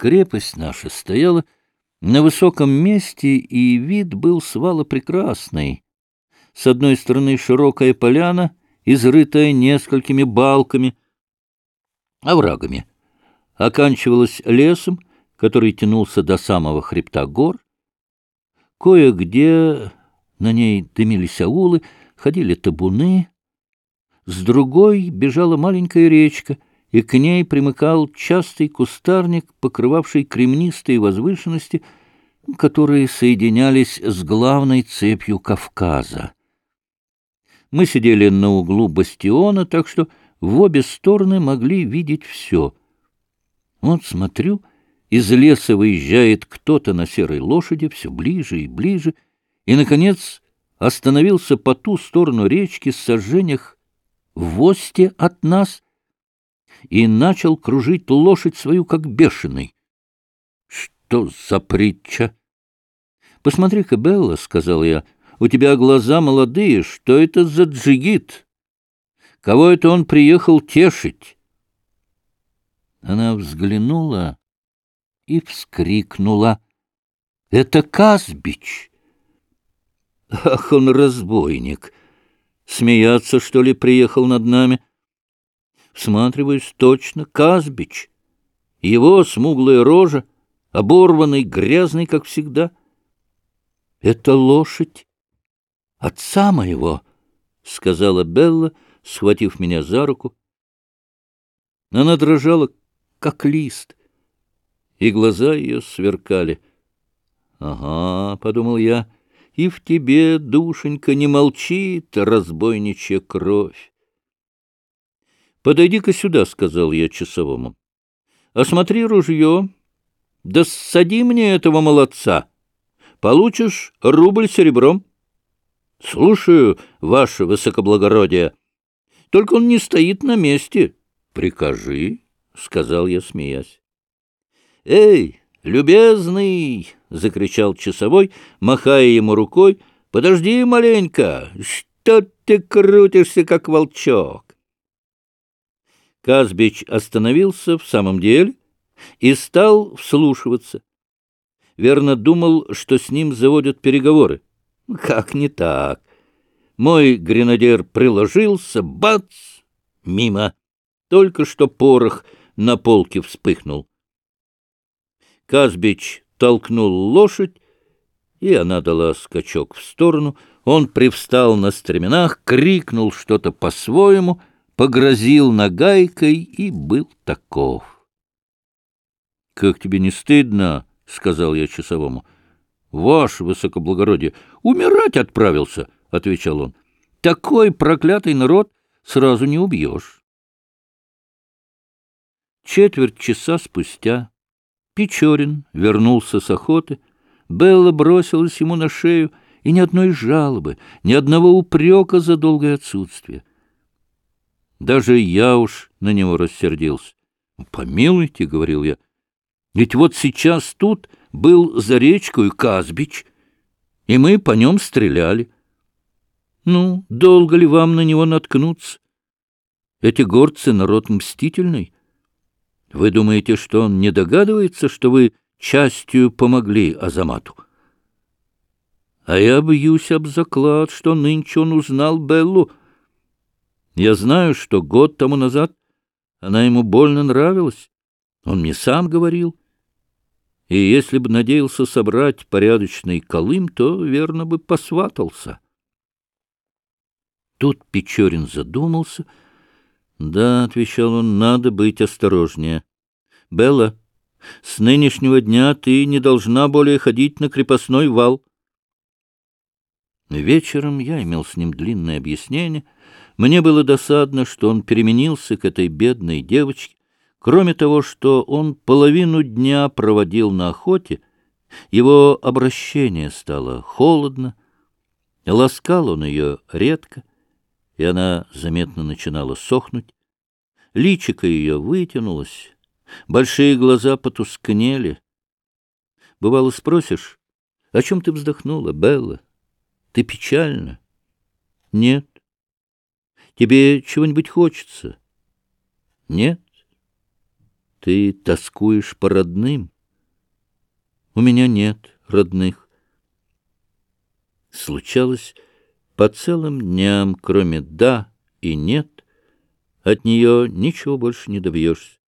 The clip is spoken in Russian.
Крепость наша стояла на высоком месте, и вид был свала прекрасный. С одной стороны широкая поляна, изрытая несколькими балками, оврагами, оканчивалась лесом, который тянулся до самого хребта гор. Кое-где на ней дымились аулы, ходили табуны. С другой бежала маленькая речка — и к ней примыкал частый кустарник, покрывавший кремнистые возвышенности, которые соединялись с главной цепью Кавказа. Мы сидели на углу бастиона, так что в обе стороны могли видеть все. Вот смотрю, из леса выезжает кто-то на серой лошади все ближе и ближе, и, наконец, остановился по ту сторону речки с сожжениях в от нас — и начал кружить лошадь свою, как бешеный. — Что за притча? — Посмотри-ка, Белла, — сказал я, — у тебя глаза молодые, что это за джигит? Кого это он приехал тешить? Она взглянула и вскрикнула. — Это Казбич! Ах, он разбойник! Смеяться, что ли, приехал над нами? — Всматриваюсь точно, Казбич. Его смуглая рожа, оборванный, грязный, как всегда. Это лошадь отца моего, — сказала Белла, схватив меня за руку. Она дрожала, как лист, и глаза ее сверкали. — Ага, — подумал я, — и в тебе, душенька, не молчит разбойничья кровь. «Подойди-ка сюда», — сказал я часовому. «Осмотри ружье, да ссади мне этого молодца. Получишь рубль серебром». «Слушаю, ваше высокоблагородие. Только он не стоит на месте». «Прикажи», — сказал я, смеясь. «Эй, любезный!» — закричал часовой, махая ему рукой. «Подожди маленько! Что ты крутишься, как волчок?» Казбич остановился в самом деле и стал вслушиваться. Верно думал, что с ним заводят переговоры. Как не так? Мой гренадер приложился, бац, мимо. Только что порох на полке вспыхнул. Казбич толкнул лошадь, и она дала скачок в сторону. Он привстал на стременах, крикнул что-то по-своему — погрозил нагайкой и был таков. — Как тебе не стыдно? — сказал я часовому. — Ваше высокоблагородие, умирать отправился, — отвечал он. — Такой проклятый народ сразу не убьешь. Четверть часа спустя Печорин вернулся с охоты, Белла бросилась ему на шею, и ни одной жалобы, ни одного упрека за долгое отсутствие. Даже я уж на него рассердился. — Помилуйте, — говорил я, — ведь вот сейчас тут был за речкой Казбич, и мы по нем стреляли. Ну, долго ли вам на него наткнуться? Эти горцы — народ мстительный. Вы думаете, что он не догадывается, что вы частью помогли Азамату? А я бьюсь об заклад, что нынче он узнал Беллу, я знаю, что год тому назад она ему больно нравилась. Он мне сам говорил. И если бы надеялся собрать порядочный колым, то, верно, бы посватался. Тут Печорин задумался. «Да», — отвечал он, — «надо быть осторожнее. Белла, с нынешнего дня ты не должна более ходить на крепостной вал». Вечером я имел с ним длинное объяснение — мне было досадно, что он переменился к этой бедной девочке. Кроме того, что он половину дня проводил на охоте, его обращение стало холодно, ласкал он ее редко, и она заметно начинала сохнуть. Личико ее вытянулось, большие глаза потускнели. Бывало, спросишь, о чем ты вздохнула, Белла? Ты печальна? Нет. Тебе чего-нибудь хочется? Нет? Ты тоскуешь по родным? У меня нет родных. Случалось по целым дням, кроме «да» и «нет», от нее ничего больше не добьешься.